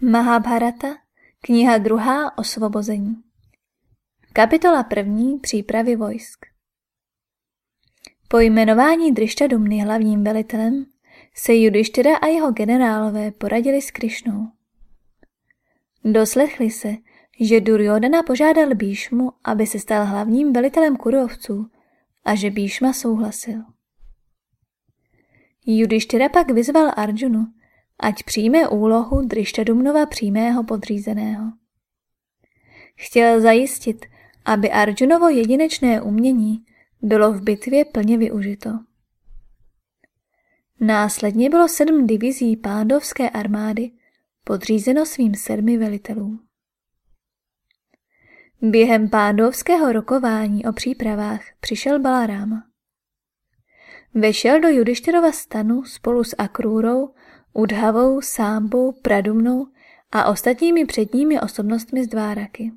Mahabharata, kniha druhá Osvobození. Kapitola první Přípravy vojsk. Po jmenování Drištadumny hlavním velitelem se Judištyra a jeho generálové poradili s Krišnou. Doslechli se, že Duryodhana požádal Bíšmu, aby se stal hlavním velitelem kurovců a že Bíšma souhlasil. Judištyra pak vyzval Arjunu, ať přijme úlohu Drištadumnova přímého podřízeného. Chtěl zajistit, aby Arjunovo jedinečné umění bylo v bitvě plně využito. Následně bylo sedm divizí pándovské armády podřízeno svým sedmi velitelům. Během pándovského rokování o přípravách přišel Balaráma. Vešel do Judištyrova stanu spolu s Akrůrou Udhavou, Sámbou, Pradumnou a ostatními předními osobnostmi z Dváraky.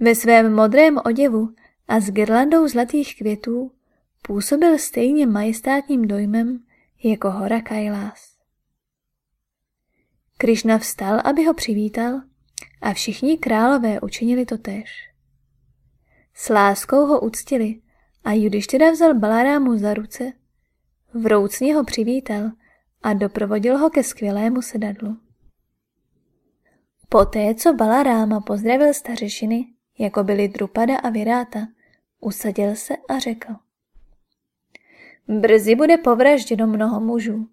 Ve svém modrém oděvu a s girlandou zlatých květů působil stejně majestátním dojmem jako hora Kailas. Krišna vstal, aby ho přivítal a všichni králové učinili to tež. S láskou ho uctili a Judištyra vzal Balarámu za ruce, vroucně ho přivítal a doprovodil ho ke skvělému sedadlu. Poté, co Balaráma pozdravil stařešiny, jako byli Drupada a Viráta, usadil se a řekl. Brzy bude povražděno mnoho mužů.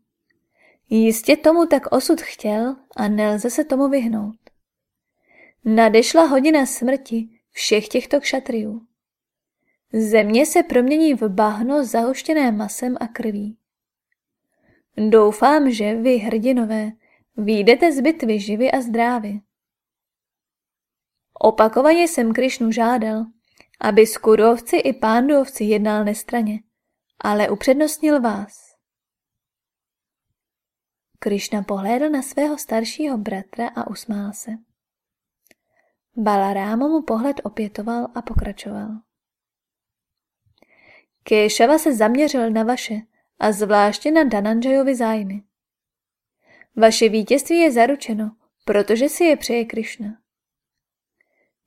Jistě tomu tak osud chtěl a nelze se tomu vyhnout. Nadešla hodina smrti všech těchto kšatriů. Země se promění v bahno zahuštěné masem a krví. Doufám, že vy, hrdinové, výjdete z bitvy živi a zdrávi. Opakovaně jsem Krišnu žádal, aby skurovci i pándovci jednal nestraně, ale upřednostnil vás. Krišna pohlédl na svého staršího bratra a usmál se. Balarámo mu pohled opětoval a pokračoval. Kéšava se zaměřil na vaše a zvláště na Dananjajovi zájmy. Vaše vítězství je zaručeno, protože si je přeje Krišna.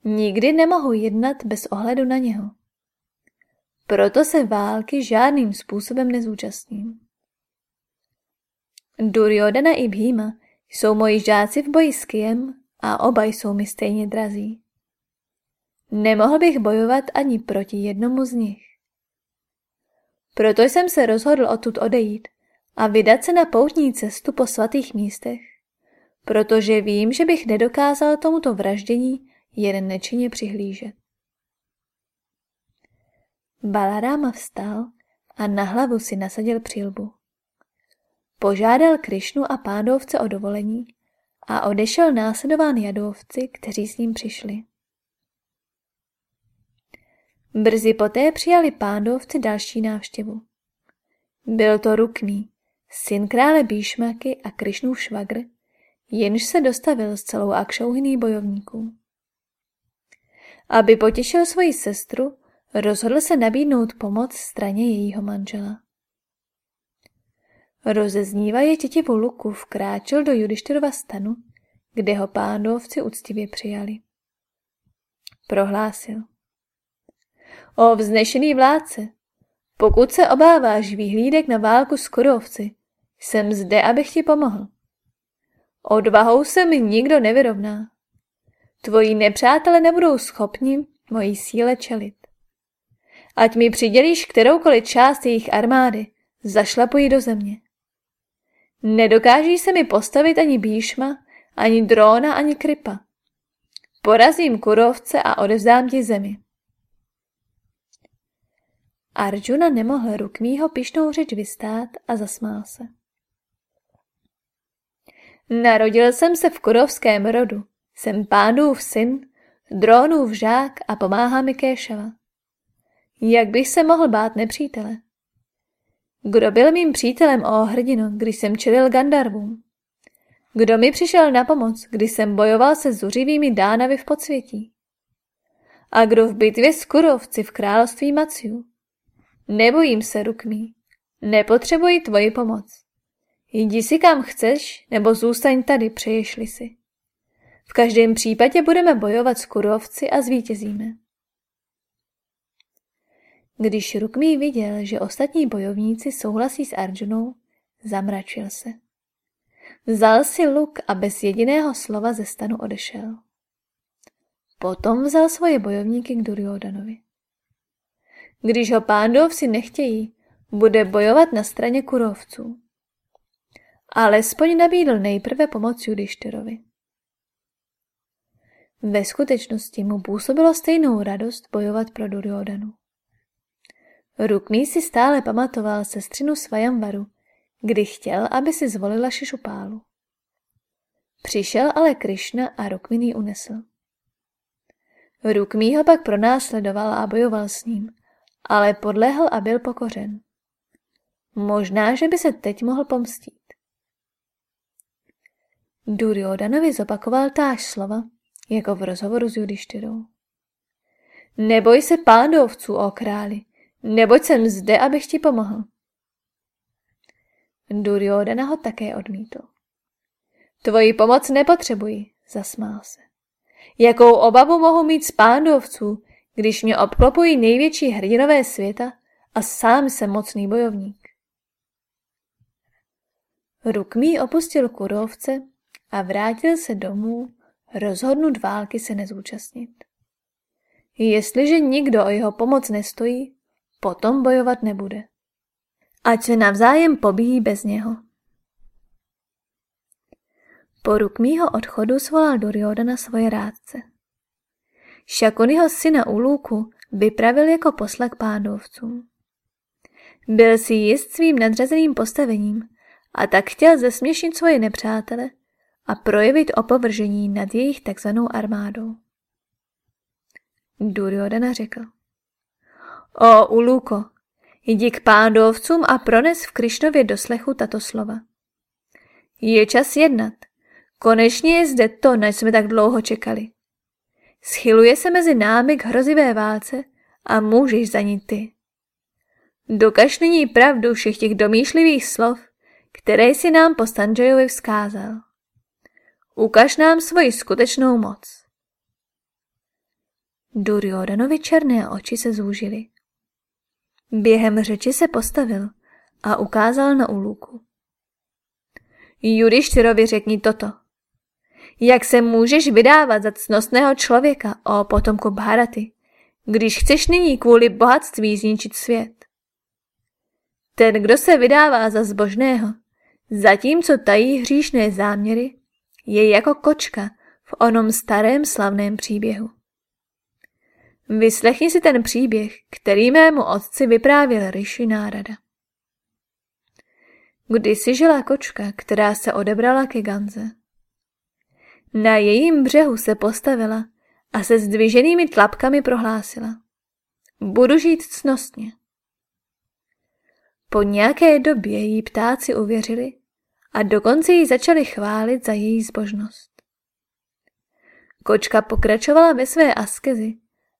Nikdy nemohu jednat bez ohledu na něho. Proto se války žádným způsobem nezúčastním. Duryodhana i Bhima jsou moji žáci v boji s Kiem a oba jsou mi stejně drazí. Nemohl bych bojovat ani proti jednomu z nich. Proto jsem se rozhodl odtud odejít a vydat se na poutní cestu po svatých místech, protože vím, že bych nedokázal tomuto vraždění jen nečinně přihlížet. Balaráma vstal a na hlavu si nasadil přilbu. Požádal Krišnu a pádovce o dovolení a odešel následován jadovci, kteří s ním přišli. Brzy poté přijali pándovci další návštěvu. Byl to Rukmí, syn krále Bíšmaky a Krišnův švagr, jenž se dostavil s celou akšouhyný bojovníků. Aby potěšil svoji sestru, rozhodl se nabídnout pomoc straně jejího manžela. Rozeznívaje tětivu luku vkráčel do Judištyrova stanu, kde ho pándovci úctivě přijali. Prohlásil. O vznešený vládce, pokud se obáváš výhlídek na válku s kurovci, jsem zde, abych ti pomohl. Odvahou se mi nikdo nevyrovná. Tvoji nepřátelé nebudou schopni mojí síle čelit. Ať mi přidělíš kteroukoliv část jejich armády, zašlapuji do země. Nedokáží se mi postavit ani Bíšma, ani Dróna, ani Kripa. Porazím kurovce a odevzdám ti zemi. Arjuna nemohl Rukmího pišnou řeč vystát a zasmál se. Narodil jsem se v kurovském rodu. Jsem pánův syn, drónův žák a pomáhá mi Kéšava. Jak bych se mohl bát nepřítele? Kdo byl mým přítelem o hrdinu, když jsem čelil Gandarvům? Kdo mi přišel na pomoc, když jsem bojoval se zuřivými dánavy v podsvětí? A kdo v bitvě s kurovci v království Maciu? Nebojím se, Rukmí. Nepotřebuji tvoji pomoc. Jdi si kam chceš, nebo zůstaň tady, přeješli si. V každém případě budeme bojovat s kurovci a zvítězíme. Když Rukmí viděl, že ostatní bojovníci souhlasí s Arjunou, zamračil se. Vzal si luk a bez jediného slova ze stanu odešel. Potom vzal svoje bojovníky k Duryodanovi. Když ho pándovci nechtějí, bude bojovat na straně kurovců. Alespoň nabídl nejprve pomoc Judištyrovi. Ve skutečnosti mu působilo stejnou radost bojovat pro Duryodanu. Rukmí si stále pamatoval sestřinu Svajamvaru, kdy chtěl, aby si zvolila Šišupálu. Přišel ale Krišna a Rukminý unesl. Rukmí ho pak pronásledoval a bojoval s ním, ale podlehl a byl pokořen. Možná, že by se teď mohl pomstít. Duryodanovi zopakoval táž slova, jako v rozhovoru s Judištyrou. Neboj se pándovců, o králi, neboť jsem zde, abych ti pomohl. Duryodana ho také odmítl. Tvoji pomoc nepotřebuji, zasmál se. Jakou obavu mohu mít z pándovců, když mě obklopují největší hrdinové světa a sám jsem mocný bojovník. Rukmí opustil kurovce a vrátil se domů, rozhodnut války se nezúčastnit. Jestliže nikdo o jeho pomoc nestojí, potom bojovat nebude. Ať se navzájem pobíjí bez něho. Po Rukmího odchodu svolal Duryodana svoje rádce. Šakuniho syna Ulúku vypravil jako poslak pádovcům. Byl si jist svým nadřazeným postavením a tak chtěl zesměšnit svoje nepřátele a projevit opovržení nad jejich takzvanou armádou. Duryodana řekl. O Uluko, jdi k pádovcům a prones v Krišnově doslechu tato slova. Je čas jednat. Konečně je zde to, na jsme tak dlouho čekali. Schyluje se mezi námi k hrozivé válce a můžeš za ní ty. Dokaž nyní pravdu všech těch domýšlivých slov, které jsi nám po Sanjayovi vzkázal. Ukaž nám svoji skutečnou moc. Duryodanovi černé oči se zúžily. Během řeči se postavil a ukázal na úluku. Judištyrovi řekni toto. Jak se můžeš vydávat za cnostného člověka, o potomku Bharaty, když chceš nyní kvůli bohatství zničit svět? Ten, kdo se vydává za zbožného, zatímco tají hříšné záměry, je jako kočka v onom starém slavném příběhu. Vyslechni si ten příběh, který mému otci vyprávěl Rishi Nárada. Kdysi žila kočka, která se odebrala ke Ganze. Na jejím břehu se postavila a se zdviženými tlapkami prohlásila. Budu žít cnostně. Po nějaké době jí ptáci uvěřili a dokonce ji začali chválit za její zbožnost. Kočka pokračovala ve své askezi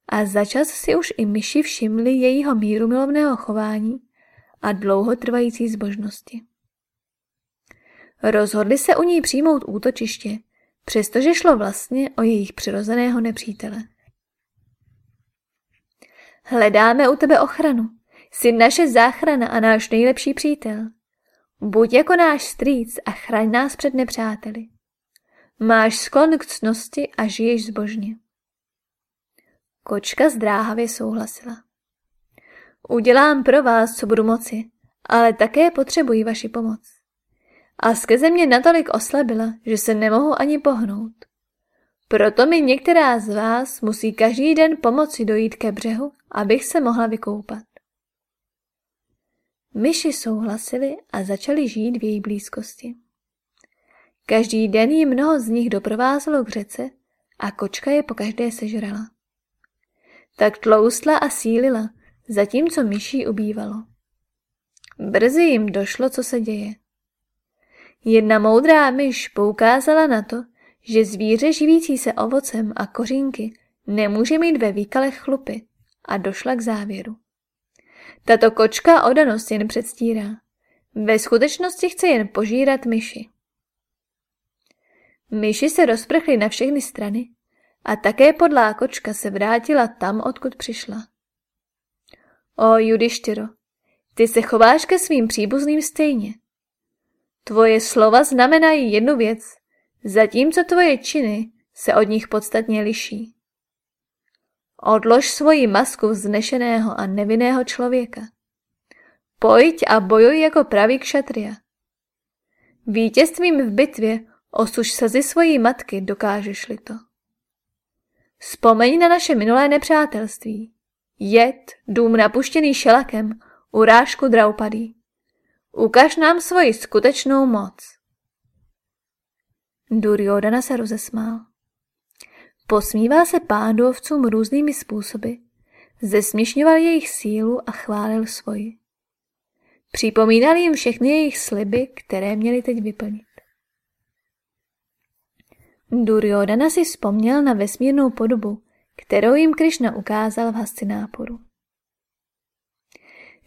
a začas si už i myši všimli jejího míru milovného chování a dlouhotrvající zbožnosti. Rozhodli se u ní přijmout útočiště, přestože šlo vlastně o jejich přirozeného nepřítele. Hledáme u tebe ochranu. Jsi naše záchrana a náš nejlepší přítel. Buď jako náš strýc a chraň nás před nepřáteli. Máš sklon k cnosti a žiješ zbožně. Kočka zdráhavě souhlasila. Udělám pro vás, co budu moci, ale také potřebuji vaši pomoc. A skrze mě natolik oslabila, že se nemohu ani pohnout. Proto mi některá z vás musí každý den pomoci dojít ke břehu, abych se mohla vykoupat. Myši souhlasili a začali žít v její blízkosti. Každý den ji mnoho z nich doprovázelo k řece a kočka je pokaždé sežrala. Tak tloustla a sílila, zatímco myší ubývalo. Brzy jim došlo, co se děje. Jedna moudrá myš poukázala na to, že zvíře živící se ovocem a kořínky nemůže mít ve výkalech chlupy a došla k závěru. Tato kočka odanost jen předstírá. Ve skutečnosti chce jen požírat myši. Myši se rozprchly na všechny strany a také podlá kočka se vrátila tam, odkud přišla. O Judištyro, ty se chováš ke svým příbuzným stejně. Tvoje slova znamenají jednu věc, zatímco tvoje činy se od nich podstatně liší. Odlož svoji masku vznešeného a nevinného člověka. Pojď a bojuj jako pravý kšatria. Vítězstvím v bitvě osuž slzy svojí matky, dokážeš-li to. Vzpomeň na naše minulé nepřátelství. Jed, dům napuštěný šelakem, urážku draupadí. Ukaž nám svoji skutečnou moc. Duryodhana se rozesmál. Posmíval se pándovcům různými způsoby, zesměšňoval jejich sílu a chválil svoji. Připomínal jim všechny jejich sliby, které měli teď vyplnit. Duryodhana si vzpomněl na vesmírnou podobu, kterou jim Krišna ukázal v Hastináporu.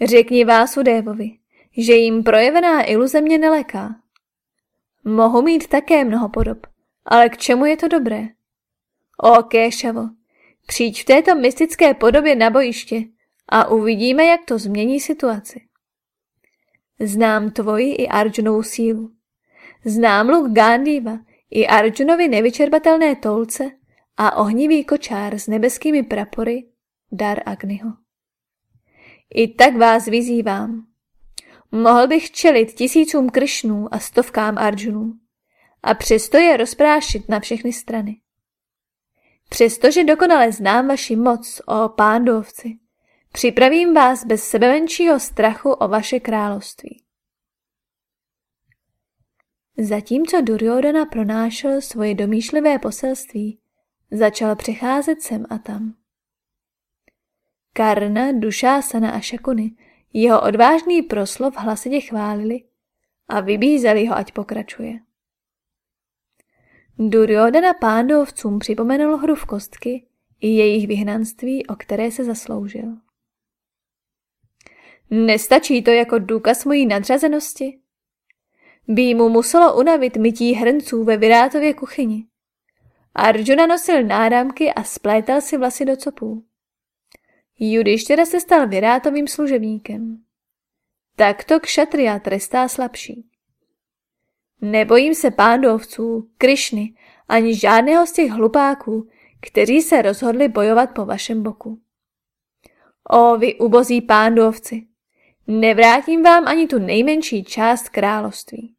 Řekni Vásudévovi, že jim projevená iluze mě neleká. Mohu mít také mnoho podob, ale k čemu je to dobré? O Kéšavo, přijď v této mystické podobě na bojiště a uvidíme, jak to změní situaci. Znám tvoji i Arjunovu sílu. Znám luk Gandhiva i Arjunovi nevyčerpatelné tolce a ohnivý kočár s nebeskými prapory, dar Agniho. I tak vás vyzývám. Mohl bych čelit tisícům kršnů a stovkám Arjunů a přesto je rozprášit na všechny strany. Přestože dokonale znám vaši moc, o pándovci, připravím vás bez sebemenšího strachu o vaše království. Zatímco Duryodhana pronášel svoje domýšlivé poselství, začal přecházet sem a tam. Karna, Dušásana a Šakuny jeho odvážný proslov hlasitě chválili a vybízeli ho, ať pokračuje. Duryodhana pándovcům připomenul hru v kostky i jejich vyhnanství, o které se zasloužil. Nestačí to jako důkaz mojí nadřazenosti? By mu muselo unavit mytí hrnců ve Virátově kuchyni. Arjuna nosil náramky a splétal si vlasy do copů. Judištěra se stal Virátovým služebníkem. Takto kšatria trestá slabší. Nebojím se pándovců, Krišny, ani žádného z těch hlupáků, kteří se rozhodli bojovat po vašem boku. O, vy ubozí pándovci, nevrátím vám ani tu nejmenší část království.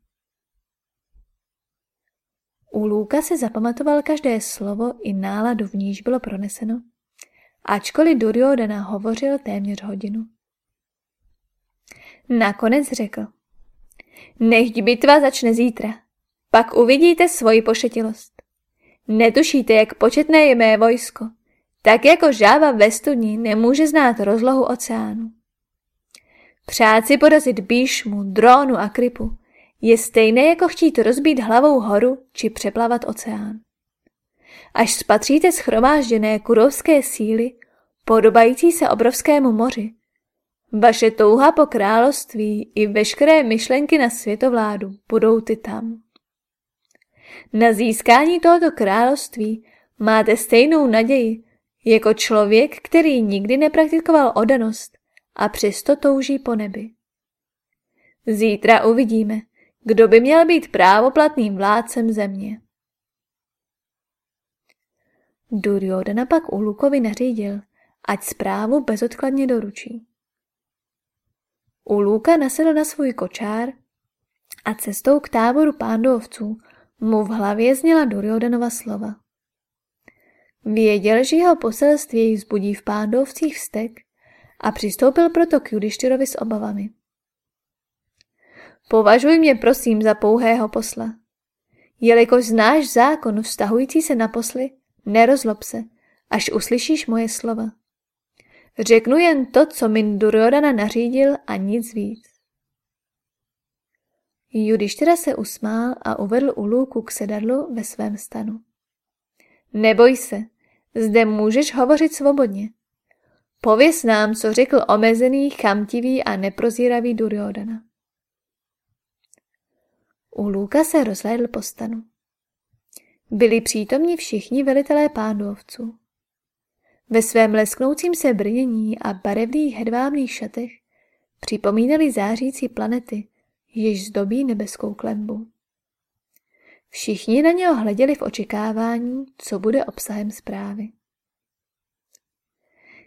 U Lůka se zapamatoval každé slovo i náladu, v níž bylo proneseno, ačkoliv Duryodhana hovořil téměř hodinu. Nakonec řekl, Nechť bitva začne zítra. Pak uvidíte svoji pošetilost. Netušíte, jak početné je mé vojsko. Tak jako žáva ve studni nemůže znát rozlohu oceánu. Přát si porazit Bíšmu, Drónu a Kripu je stejné jako chtít rozbít hlavou horu či přeplavat oceán. Až spatříte schromážděné kurovské síly, podobající se obrovskému moři, vaše touha po království i veškeré myšlenky na světovládu budou ty tam. Na získání tohoto království máte stejnou naději jako člověk, který nikdy nepraktikoval odanost a přesto touží po nebi. Zítra uvidíme, kdo by měl být právoplatným vládcem země. Duryodhana pak u Lukovi nařídil, ať zprávu bezodkladně doručí. U Lůka nasedl na svůj kočár a cestou k táboru pándovců mu v hlavě zněla Duryodanova slova. Věděl, že jeho poselství jej vzbudí v pándovcích vztek a přistoupil proto k Judištyrovi s obavami. Považuj mě prosím za pouhého posla. Jelikož znáš zákon vztahující se na posly, nerozlob se, až uslyšíš moje slova. Řeknu jen to, co mi Duryodhana nařídil a nic víc. Judištěra se usmál a uvedl u lůku k sedadlu ve svém stanu. Neboj se, zde můžeš hovořit svobodně. Pověz nám, co řekl omezený, chamtivý a neprozíravý Duryodhana. U Luka se rozhlédl po stanu. Byli přítomni všichni velitelé pándovců. Ve svém lesknoucím se brnění a barevných hedvábných šatech připomínali zářící planety, jež zdobí nebeskou klembu. Všichni na něho hleděli v očekávání, co bude obsahem zprávy.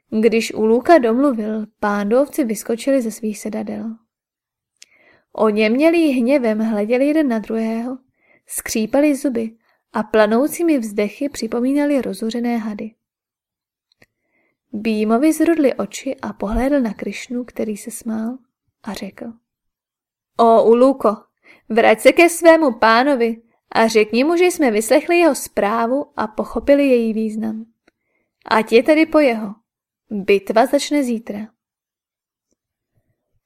Když u Luka domluvil, pándovci vyskočili ze svých sedadel. O něm měli hněvem hleděli jeden na druhého, skřípali zuby a planoucími vzdechy připomínali rozuřené hady. Býmovi zrudly oči a pohlédl na Krišnu, který se smál a řekl. O Uluko, vrať se ke svému pánovi a řekni mu, že jsme vyslechli jeho zprávu a pochopili její význam. Ať je tedy po jeho. Bitva začne zítra.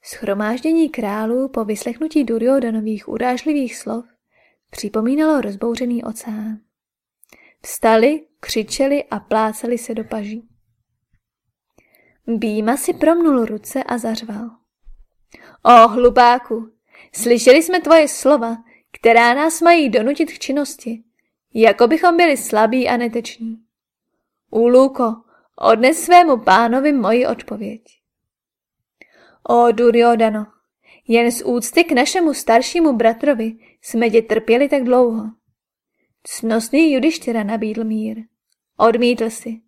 Schromáždění králů po vyslechnutí Duryodanových urážlivých slov připomínalo rozbouřený oceán. Vstali, křičeli a pláceli se do paží. Býma si promnul ruce a zařval. O, hlubáku, slyšeli jsme tvoje slova, která nás mají donutit k činnosti, jako bychom byli slabí a neteční. Úluko, odnes svému pánovi moji odpověď. O Duryodano, jen z úcty k našemu staršímu bratrovi jsme tě trpěli tak dlouho. Cnostný Judištěra nabídl mír. Odmítl si.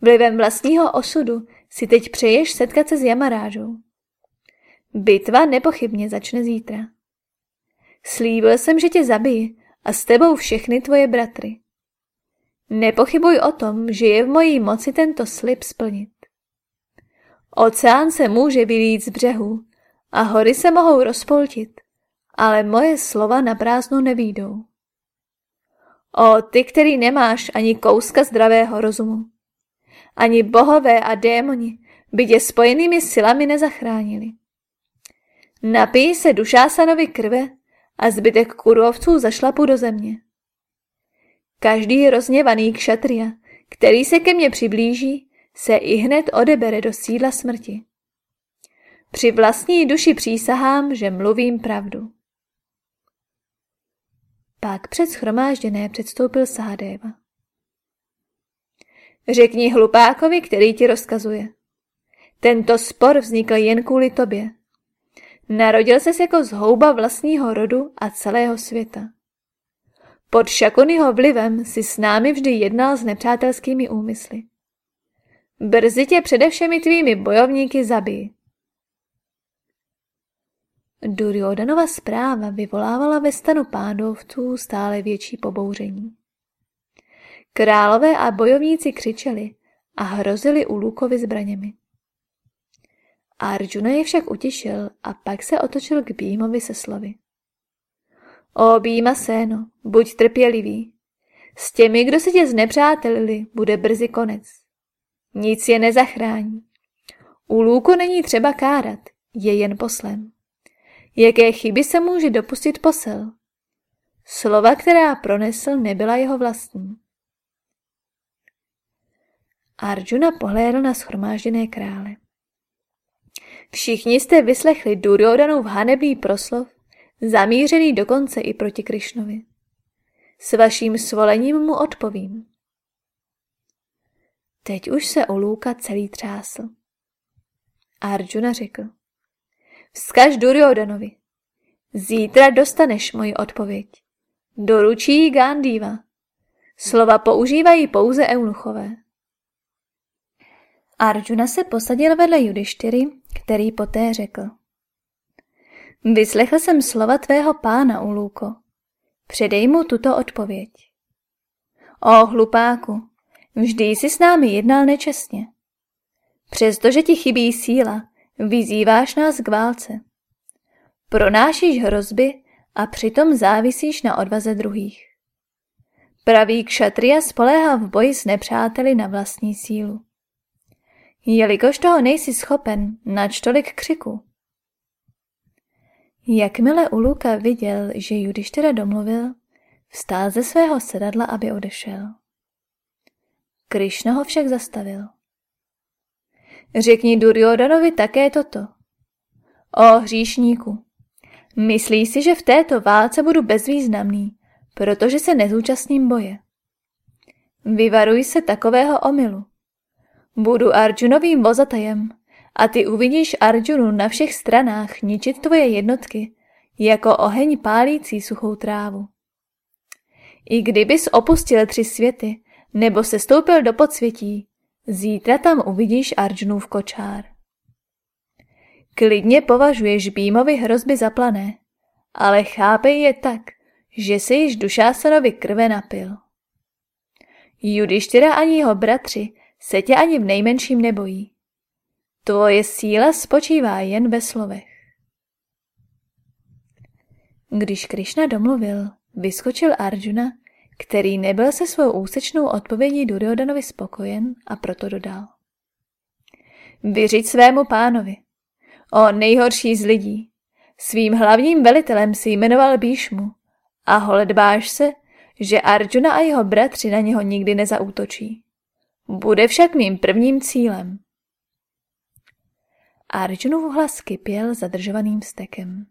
Vlivem vlastního osudu si teď přeješ setkat se s Jamarážou. Bitva nepochybně začne zítra. Slíbil jsem, že tě zabiji a s tebou všechny tvoje bratry. Nepochybuj o tom, že je v mojí moci tento slib splnit. Oceán se může vylít z břehu a hory se mohou rozpoltit, ale moje slova na prázdno nevídou. O ty, který nemáš ani kouska zdravého rozumu. Ani bohové a démoni by tě spojenými silami nezachránili. Napij se dušásanovi krve a zbytek kurovců zašlapu do země. Každý rozněvaný kšatria, který se ke mně přiblíží, se i hned odebere do sídla smrti. Při vlastní duši přísahám, že mluvím pravdu. Pak před schromážděné předstoupil Sahadeva. Řekni hlupákovi, který ti rozkazuje. Tento spor vznikl jen kvůli tobě. Narodil ses jako zhouba vlastního rodu a celého světa. Pod Šakonyho vlivem si s námi vždy jednal s nepřátelskými úmysly. Brzy tě především tvými bojovníky zabijí. Duryodanova zpráva vyvolávala ve stanu pádovců stále větší pobouření. Králové a bojovníci křičeli a hrozili u Lukovi zbraněmi. Arjuna je však utěšil a pak se otočil k Bímovi se slovy. O Bíma Séno, buď trpělivý. S těmi, kdo se tě znepřátelili, bude brzy konec. Nic je nezachrání. U Lůku není třeba kárat, je jen poslem. Jaké chyby se může dopustit posel? Slova, která pronesl, nebyla jeho vlastní. Arjuna pohlédl na schromážděné krále. Všichni jste vyslechli Duryodanův hanebný proslov, zamířený dokonce i proti Krišnovi. S vaším svolením mu odpovím. Teď už se Olůka celý třásl. Arjuna řekl. Vzkaž Duryodanovi. Zítra dostaneš moji odpověď. Doručí Gandhiva. Slova používají pouze eunuchové. Arjuna se posadil vedle Judištyry, který poté řekl. Vyslechl jsem slova tvého pána, Ulůko. Předej mu tuto odpověď. O hlupáku, vždy jsi s námi jednal nečestně. Přestože ti chybí síla, vyzýváš nás k válce. Pronášíš hrozby a přitom závisíš na odvaze druhých. Pravý kšatria spoléhá v boji s nepřáteli na vlastní sílu. Jelikož toho nejsi schopen, nač tolik křiku. Jakmile Uluka viděl, že Judištěra domluvil, vstál ze svého sedadla, aby odešel. Krišna ho však zastavil. Řekni Duryodanovi také toto. O hříšníku, Myslí si, že v této válce budu bezvýznamný, protože se nezúčastním boje. Vyvaruj se takového omylu. Budu Arjunovým vozatajem a ty uvidíš Arjunu na všech stranách ničit tvoje jednotky, jako oheň pálící suchou trávu. I kdybys opustil tři světy, nebo se stoupil do podsvětí, zítra tam uvidíš Arjunův kočár. Klidně považuješ Bímovi hrozby za plané, ale chápej je tak, že se již Dušásanovi krve napil. Judištyra ani jeho bratři se tě ani v nejmenším nebojí. Tvoje síla spočívá jen ve slovech. Když Krišna domluvil, vyskočil Arjuna, který nebyl se svou úsečnou odpovědí Duryodanovi spokojen a proto dodal. Vyřiď svému pánovi. O nejhorší z lidí. Svým hlavním velitelem si jmenoval Bíšmu a holedbáš se, že Arjuna a jeho bratři na něho nikdy nezautočí. Bude však mým prvním cílem. Arjunův hlas kypěl zadržovaným stekem.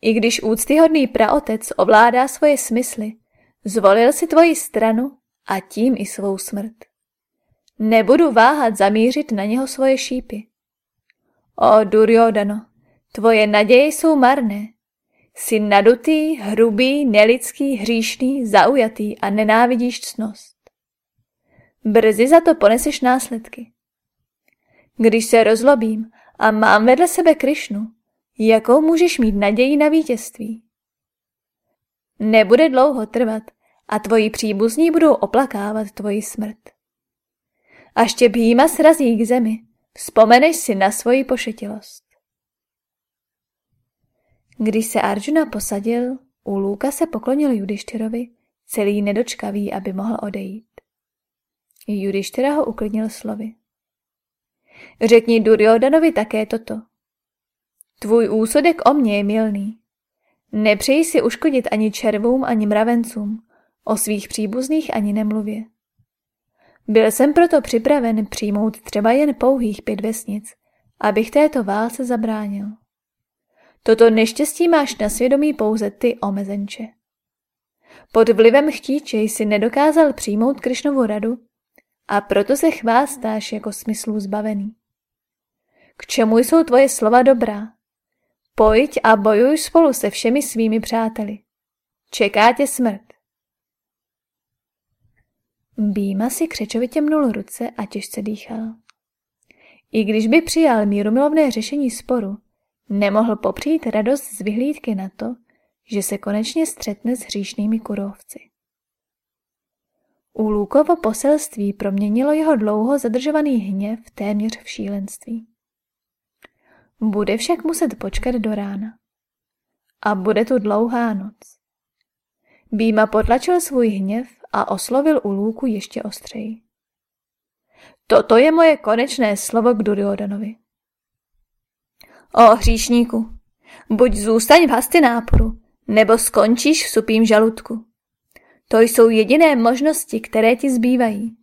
I když úctyhodný praotec ovládá svoje smysly, zvolil si tvoji stranu a tím i svou smrt. Nebudu váhat zamířit na něho svoje šípy. O Duryodano, tvoje naděje jsou marné. Jsi nadutý, hrubý, nelidský, hříšný, zaujatý a nenávidíš cnost. Brzy za to poneseš následky. Když se rozlobím a mám vedle sebe Krišnu, jakou můžeš mít naději na vítězství? Nebude dlouho trvat a tvoji příbuzní budou oplakávat tvoji smrt. Až tě Bhýma srazí k zemi, vzpomeneš si na svoji pošetilost. Když se Arjuna posadil, u Lůka se poklonil Judištyrovi, celý nedočkavý, aby mohl odejít. Judištyra ho uklidnil slovy. Řekni Duryodanovi také toto. Tvůj úsudek o mně je milný. Nepřeji si uškodit ani červům, ani mravencům, o svých příbuzných ani nemluvě. Byl jsem proto připraven přijmout třeba jen pouhých pět vesnic, abych této válce zabránil. Toto neštěstí máš na svědomí pouze ty, omezenče. Pod vlivem chtíče jsi nedokázal přijmout Krišnovu radu a proto se chvástáš jako smyslů zbavený. K čemu jsou tvoje slova dobrá? Pojď a bojuj spolu se všemi svými přáteli. Čeká tě smrt. Býma si křečovitě mnul ruce a těžce dýchal. I když by přijal mírumilovné řešení sporu, nemohl popřít radost z vyhlídky na to, že se konečně střetne s hříšnými kurovci. U Lukovo poselství proměnilo jeho dlouho zadržovaný hněv téměř v šílenství. Bude však muset počkat do rána. A bude tu dlouhá noc. Býma potlačil svůj hněv a oslovil u Lůku ještě ostřeji. Toto je moje konečné slovo k Duryodanovi. O hříšníku, buď zůstaň v hasty náporu, nebo skončíš v supým žaludku. To jsou jediné možnosti, které ti zbývají.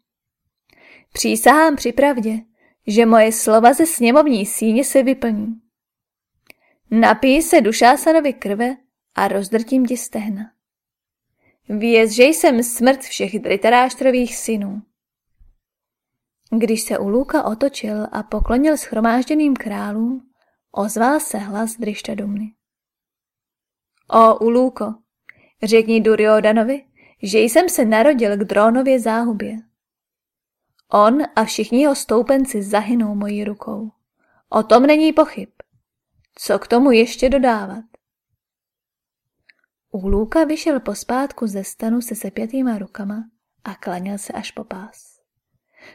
Přísahám při pravdě, že moje slova ze sněmovní síně se vyplní. Napij se dušásanovi krve a rozdrtím ti stehna. Věz, že jsem smrt všech dritaráštrových synů. Když se u Luka otočil a poklonil schromážděným králům, ozval se hlas Drištadumny. O Ulúko, řekni Duryodanovi, že jsem se narodil k drónově záhubě. On a všichni jeho stoupenci zahynou mojí rukou. O tom není pochyb. Co k tomu ještě dodávat? Úlůka vyšel pospátku ze stanu se sepětýma rukama a klaněl se až po pás.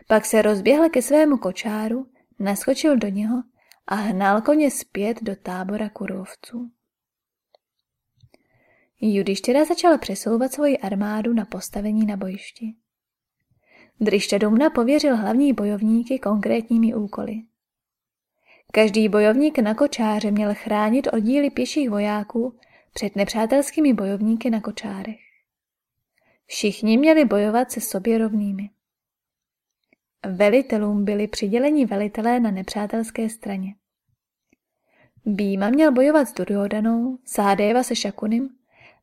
Pak se rozběhl ke svému kočáru, naskočil do něho a hnal koně zpět do tábora kurovců. Judištěra začal přesouvat svoji armádu na postavení na bojišti. Drišťadumna pověřil hlavní bojovníky konkrétními úkoly. Každý bojovník na kočáře měl chránit oddíly pěších vojáků před nepřátelskými bojovníky na kočárech. Všichni měli bojovat se sobě rovnými. Velitelům byli přiděleni velitelé na nepřátelské straně. Býma měl bojovat s Duryodanou, Sádeva se Šakunim,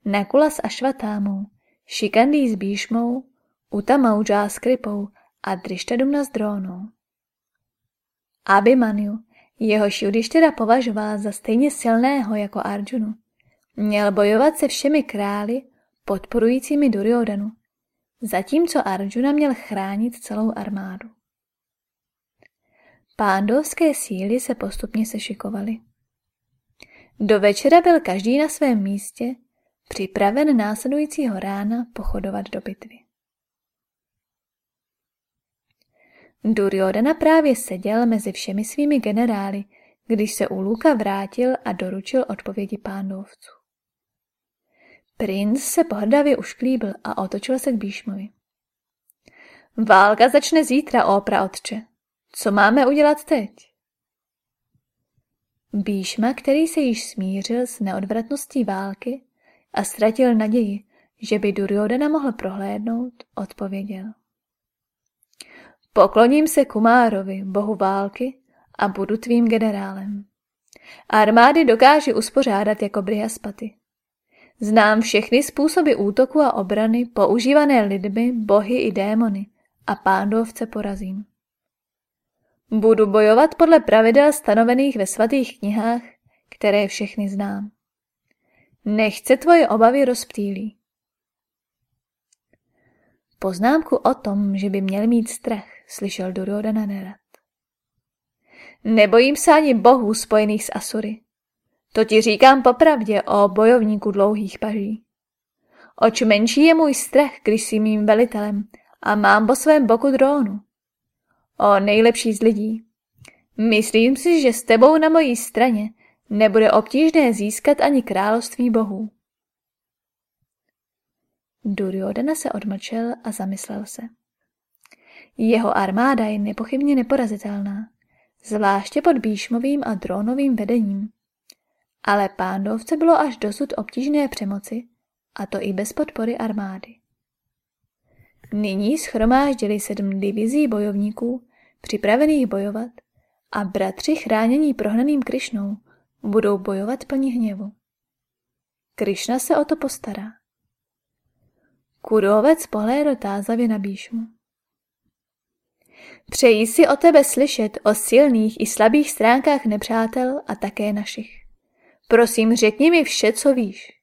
Nakula s Ašvatámou, Šikandý s Bíšmou, Utamaudžá s Kripou a Drištadumna s Drónou. Abhimanyu, jehož Judištěra považoval za stejně silného jako Arjunu, měl bojovat se všemi králi podporujícími Duryodanu, zatímco Arjuna měl chránit celou armádu. Pándovské síly se postupně sešikovaly. Do večera byl každý na svém místě, připraven následujícího rána pochodovat do bitvy. Duryodhana právě seděl mezi všemi svými generály, když se u Luka vrátil a doručil odpovědi pánovců. Princ se pohrdavě ušklíbil a otočil se k Bíšmovi. Válka začne zítra, opra otče. Co máme udělat teď? Bíšma, který se již smířil s neodvratností války a ztratil naději, že by Duryodhana mohl prohlédnout, odpověděl. Pokloním se Kumárovi, bohu války, a budu tvým generálem. Armády dokáže uspořádat jako Briaspaty. Znám všechny způsoby útoku a obrany používané lidmi, bohy i démony a pándovce porazím. Budu bojovat podle pravidel stanovených ve svatých knihách, které všechny znám. Nechce tvoje obavy rozptýlí. Poznámku o tom, že by měl mít strach, slyšel Duryodhana nerad. Nebojím se ani bohů spojených s Asury. To ti říkám popravdě o bojovníku dlouhých paží. Oč menší je můj strach, když jsi mým velitelem a mám po svém boku drónu. O nejlepší z lidí. Myslím si, že s tebou na mojí straně nebude obtížné získat ani království bohů. Duryodhana se odmlčel a zamyslel se. Jeho armáda je nepochybně neporazitelná, zvláště pod Bíšmovým a Drónovým vedením. Ale pándovce bylo až dosud obtížné přemoci, a to i bez podpory armády. Nyní schromáždili sedm divizí bojovníků, připravených bojovat, a bratři chránění prohnaným Krišnou budou bojovat plní hněvu. Krišna se o to postará. Kurovec pohlédl tázavě na Bíšmu. Přeji si o tebe slyšet o silných i slabých stránkách nepřátel a také našich. Prosím, řekni mi vše, co víš.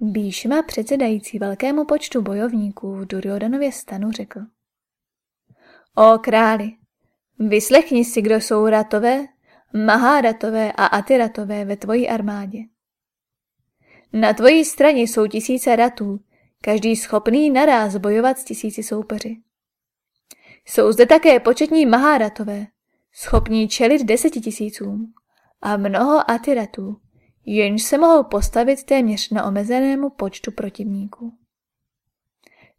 Bíšma předsedající velkému počtu bojovníků v Duryodanově stanu řekl. O králi, vyslechni si, kdo jsou ratové, maháratové a atyratové ve tvojí armádě. Na tvojí straně jsou tisíce ratů, každý schopný naráz bojovat s tisíci soupeři. Jsou zde také početní maháratové, schopní čelit deseti tisícům a mnoho atyratů, jenž se mohou postavit téměř na omezenému počtu protivníků.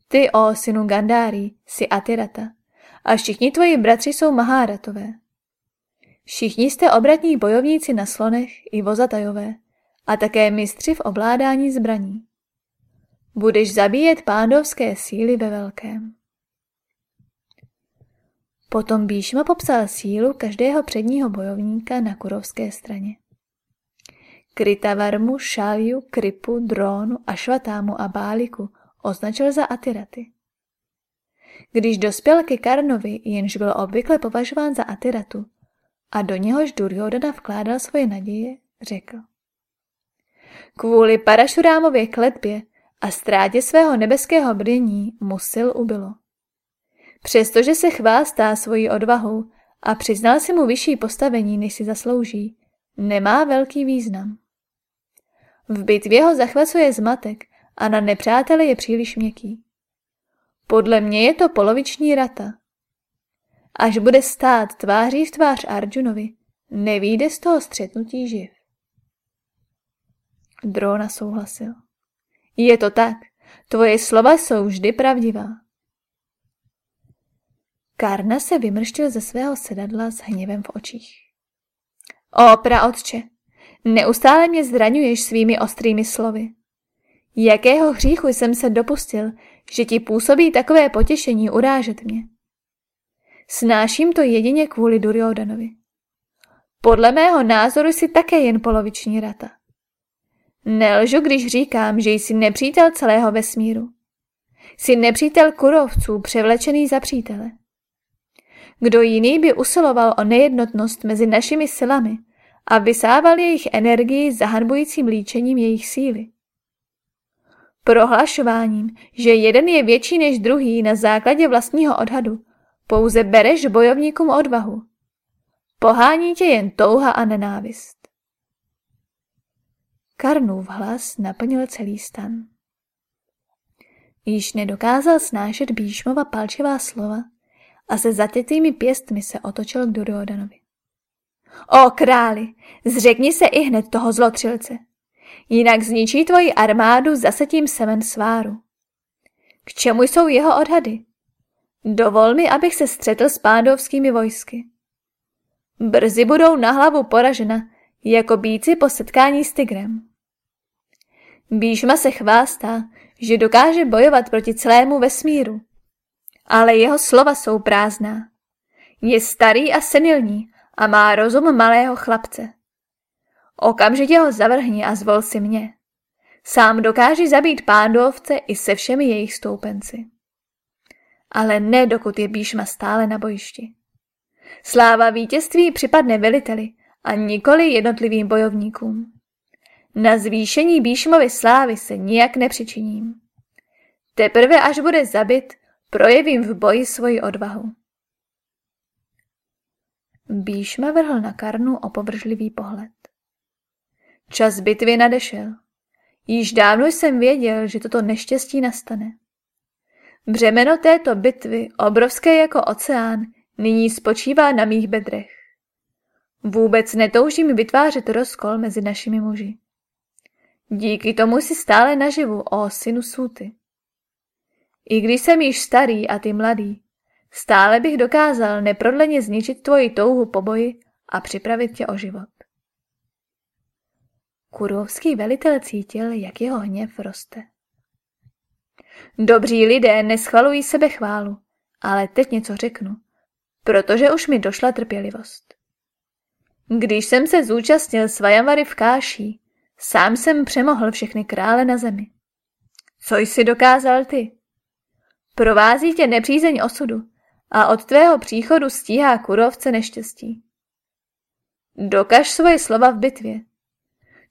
Ty, o synu Gandári, si Atyrata a všichni tvoji bratři jsou maháratové. Všichni jste obratní bojovníci na slonech i vozatajové a také mistři v ovládání zbraní. Budeš zabíjet pándovské síly ve velkém. Potom Bíšma popsal sílu každého předního bojovníka na kurovské straně. Kritavarmu, Šálju, Kripu, Drónu, Ašvatámu a Báliku označil za Atiraty. Když dospěl ke Karnovi, jenž byl obvykle považován za Atiratu, a do něhož Duryodhana vkládal svoje naděje, řekl. Kvůli Parašurámově kletbě a ztrátě svého nebeského brnění mu sil ubylo. Přestože se chvástá svojí odvahou a přiznal si mu vyšší postavení, než si zaslouží, nemá velký význam. V bitvě ho zachvacuje zmatek a na nepřátele je příliš měkký. Podle mě je to poloviční rata. Až bude stát tváří v tvář Arjunovi, nevíde z toho střetnutí živ. Drona souhlasil. Je to tak, tvoje slova jsou vždy pravdivá. Karna se vymrštil ze svého sedadla s hněvem v očích. O, praotče, neustále mě zraňuješ svými ostrými slovy. Jakého hříchu jsem se dopustil, že ti působí takové potěšení urážet mě? Snáším to jedině kvůli Duryodanovi. Podle mého názoru jsi také jen poloviční rata. Nelžu, když říkám, že jsi nepřítel celého vesmíru. Jsi nepřítel kurovců převlečený za přítele. Kdo jiný by usiloval o nejednotnost mezi našimi silami a vysával jejich energii zahanbujícím líčením jejich síly? Prohlašováním, že jeden je větší než druhý na základě vlastního odhadu, pouze bereš bojovníkům odvahu. Pohání tě jen touha a nenávist. Karnův hlas naplnil celý stan. Již nedokázal snášet Bíšmova palčivá slova a se zatětými pěstmi se otočil k Duryodanovi. O králi, zřekni se i hned toho zlotřilce. Jinak zničí tvoji armádu zasetím semen sváru. K čemu jsou jeho odhady? Dovol mi, abych se střetl s pádovskými vojsky. Brzy budou na hlavu poražena, jako bíci po setkání s tigrem. Bíšma se chvástá, že dokáže bojovat proti celému vesmíru. Ale jeho slova jsou prázdná. Je starý a senilní a má rozum malého chlapce. Okamžitě ho zavrhni a zvol si mě. Sám dokáže zabít pándovce i se všemi jejich stoupenci. Ale ne dokud je Bíšma stále na bojišti. Sláva vítězství připadne veliteli a nikoli jednotlivým bojovníkům. Na zvýšení Bíšmovy slávy se nijak nepřičiním. Teprve až bude zabit, projevím v boji svoji odvahu. Bíšma vrhl na Karnu opovržlivý pohled. Čas bitvy nadešel. Již dávno jsem věděl, že toto neštěstí nastane. Břemeno této bitvy, obrovské jako oceán, nyní spočívá na mých bedrech. Vůbec netoužím vytvářet rozkol mezi našimi muži. Díky tomu si stále naživu, o synu Suty. I když jsem již starý a ty mladý, stále bych dokázal neprodleně zničit tvoji touhu po boji a připravit tě o život. Kurovský velitel cítil, jak jeho hněv roste. Dobří lidé neschvalují sebe chválu, ale teď něco řeknu, protože už mi došla trpělivost. Když jsem se zúčastnil Svajamvary v Káší, sám jsem přemohl všechny krále na zemi. Co jsi dokázal ty? Provází tě nepřízeň osudu a od tvého příchodu stíhá kurovce neštěstí. Dokaž svoje slova v bitvě.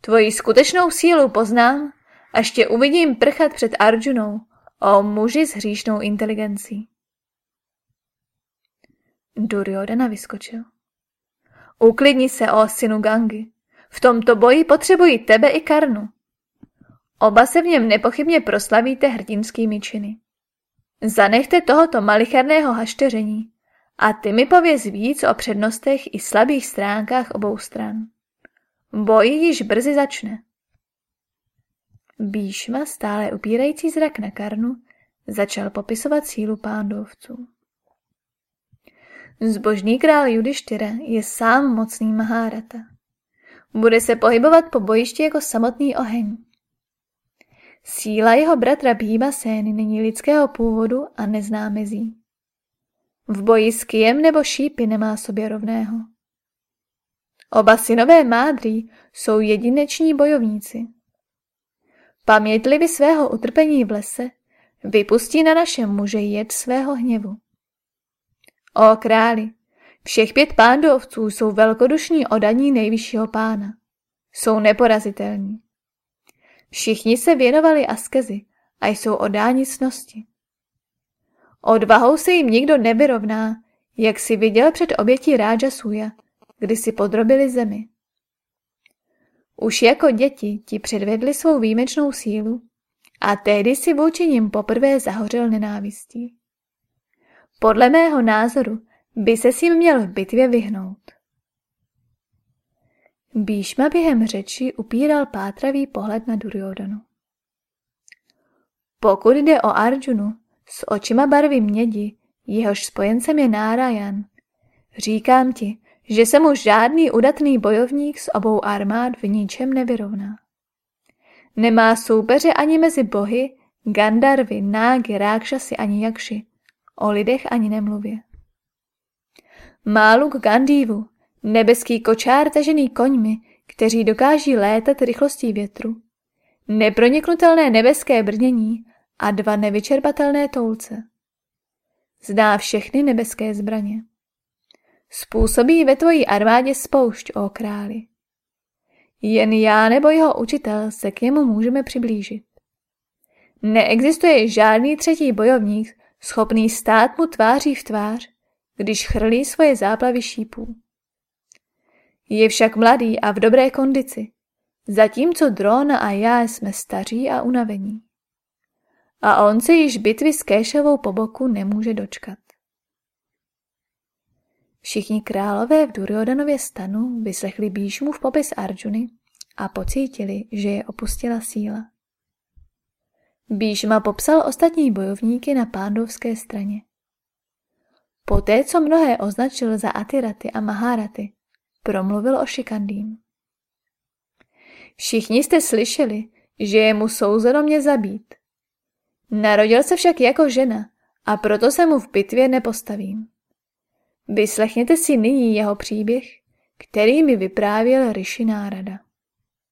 Tvoji skutečnou sílu poznám, až tě uvidím prchat před Arjunou, o muži s hříšnou inteligencí. Duryodhana vyskočil. Uklidni se, o synu Gangy. V tomto boji potřebuji tebe i Karnu. Oba se v něm nepochybně proslavíte hrdinskými činy. Zanechte tohoto malicherného hašteření a ty mi pověz víc o přednostech i slabých stránkách obou stran. Boj již brzy začne. Bíšma, stále upírající zrak na Karnu, začal popisovat sílu pándovců. Zbožný král Judištyra je sám mocný Mahárata. Bude se pohybovat po bojišti jako samotný oheň. Síla jeho bratra Bhima Sény není lidského původu a nezná mezí. V boji s kijem nebo šípy nemá sobě rovného. Oba synové Mádří jsou jedineční bojovníci. Pamětlivi svého utrpení v lese, vypustí na našem muže jed svého hněvu. O králi, všech pět pándovců jsou velkodušní odaní nejvyššího pána. Jsou neporazitelní. Všichni se věnovali askezi a jsou odáni snosti. Odvahou se jim nikdo nevyrovná, jak si viděl před obětí Ráža Suja, kdy si podrobili zemi. Už jako děti ti předvedli svou výjimečnou sílu a tehdy si vůči nim poprvé zahořel nenávistí. Podle mého názoru by se jim měl v bitvě vyhnout. Bíšma během řeči upíral pátravý pohled na Duryodanu. Pokud jde o Arjunu, s očima barvy mědi, jehož spojencem je Nárajan, říkám ti, že se mu žádný udatný bojovník z obou armád v ničem nevyrovná. Nemá soupeře ani mezi bohy, Gandarvy, Nágy, Rákšasy ani Jakši, o lidech ani nemluvě. Má luk Gandívu, nebeský kočár tažený koňmi, kteří dokáží létat rychlostí větru, neproniknutelné nebeské brnění a dva nevyčerpatelné toulce. Zná všechny nebeské zbraně. Způsobí ve tvojí armádě spoušť, o králi. Jen já nebo jeho učitel se k němu můžeme přiblížit. Neexistuje žádný třetí bojovník schopný stát mu tváří v tvář, když chrlí svoje záplavy šípů. Je však mladý a v dobré kondici, zatímco Drona a já jsme staří a unavení. A on se již bitvy s Kéšovou po boku nemůže dočkat. Všichni králové v Duryodanově stanu vyslechli v popis Arjuny a pocítili, že je opustila síla. Bíšma popsal ostatní bojovníky na pándovské straně. Poté, co mnohé označil za Atiraty a Maharaty, promluvil o Šikandým. Všichni jste slyšeli, že je mu souzeno mě zabít. Narodil se však jako žena a proto se mu v bitvě nepostavím. Vyslechněte si nyní jeho příběh, který mi vyprávěl Rishi Nárada.